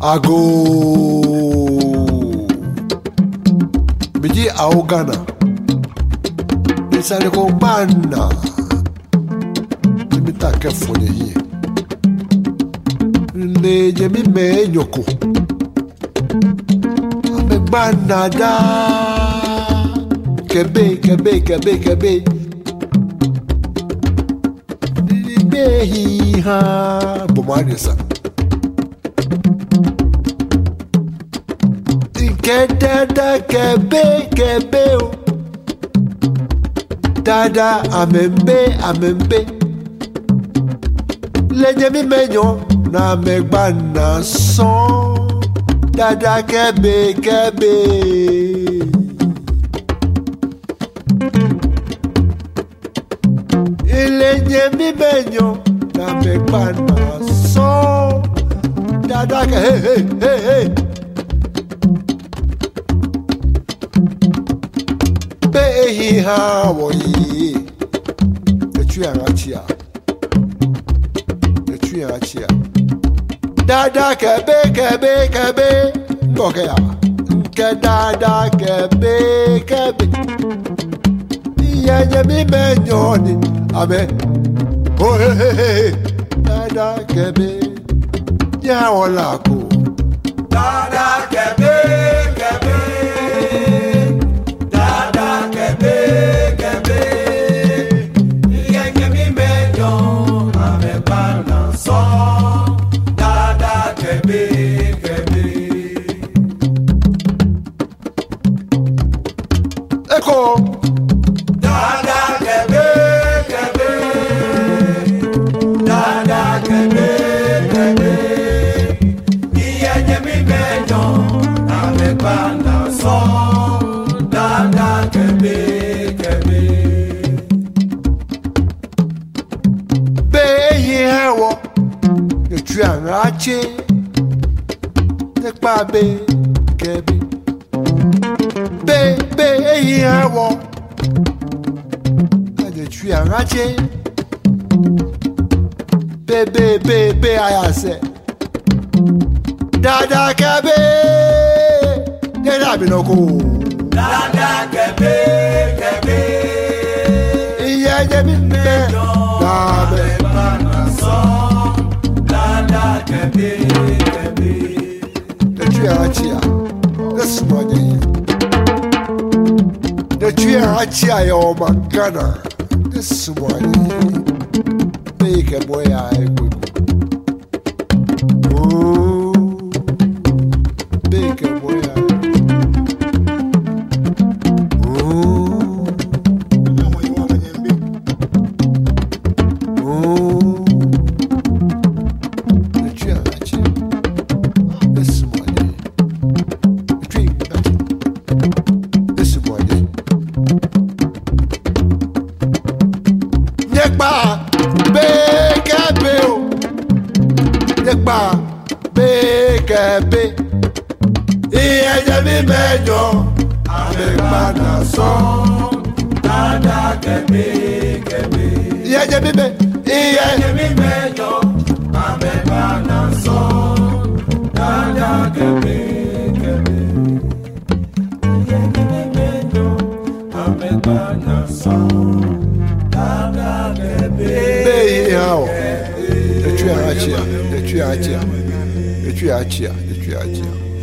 ago miji aogana nisale ko bana timita kɛ fɔnye yi nneje mi mɛ enyoko ame gbana daa kɛbe kɛbe kɛbe kɛbe nibe hi kẹ dáadáa kẹ bẹ́ o dáadáa àmẹ́ńbẹ́ àmẹ́ńbẹ́ lẹ́yìn mímẹ́yàn náà mẹ́gbà náà sàn dáadáa kẹ bẹ́ kẹ bẹ́. mi meño dame palma so da da que hey hey hey hey ehi ha wɔ yie etu yɛn akyia etu yɛn akyia daadaa kɛbe kɛbe kɛbe mbɔ kɛ ya nkɛ daadaa kɛbe kɛbe yɛnyɛ mi mɛ nyɔɔni amɛ ohehehe daadaa kɛbe nyɛ awɔ laako daadaa kɛbe. Tu juarache tekpa be kebi be be eyi awọ kade juarache be be be be ayase dada kebe deda binoko. dada kebe kebe. iye jẹ mi wajen da cuyar hacci a yawan magana da su wani bai ka onye kpa bekebe ihe jẹbi mẹjọ àgbẹ̀gbàdà sọ dáadáa kẹ̀bẹ̀kẹ̀bẹ̀. ihe jẹbi mẹ ihe jẹbi mẹjọ àgbẹ̀gbàdà sọ dáadáa kẹ̀bẹ̀kẹ̀bẹ̀. ihe jẹbi mẹjọ àgbẹ̀gbàdà sọ dáadáa kẹ̀bẹ̀kẹ̀bẹ̀. bẹ́ẹ̀ yìí hàn ọ́. tu es un attire, et tu es un et tu es un et tu